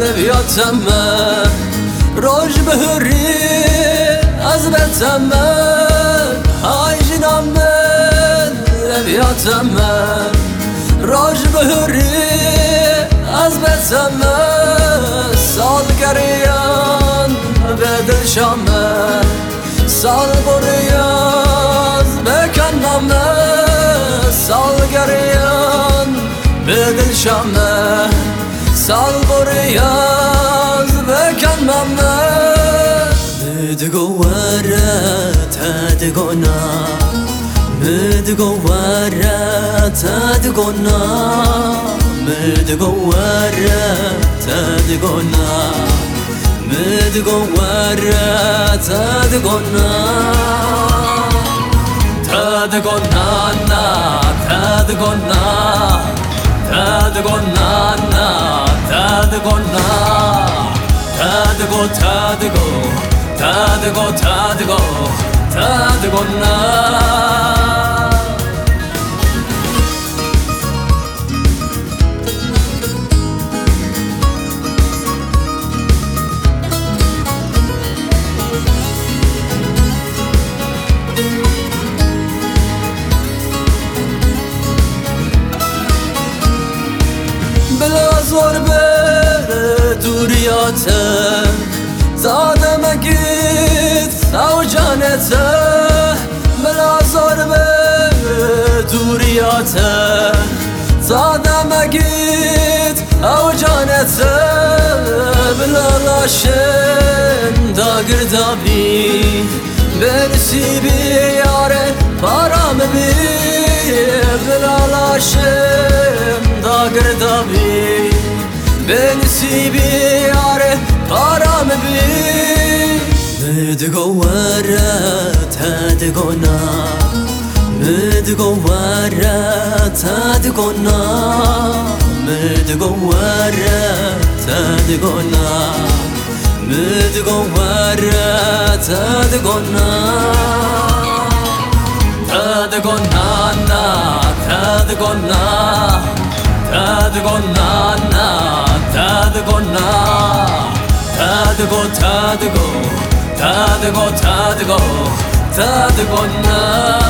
لبیاتمه روش بهری از بتمه های جنام من لبیاتمه روش بهری از بتمه سال گریان به دلشامه سال بریاز بکنمه سال گریان 살고리야 즈백한 맘에 믿고 와라. 다 되거나 믿고 와라. 다 되거나 믿고 와라. 다 되거나 믿고 와라. 다 되거나 다 되거나 나다 되거나 다 되거나 나. 되고 나다 되고 다 되고 다 되고 다 되고 다 되고 나. What a bird Dur duriyate Zademe git savcanete Melazar be duriyate Zademe git avcanete Bilalaşen dagırda bi Bersi bi yare param bi Bilalaşen dagırda bi Midgo were tedgona Midgo were tedgona Midgo were tedgona Midgo were tedgona Tedgona na tedgona 타드고 나나 타 드고 나? 타드고 타드고 타드고 타드고 타드고 나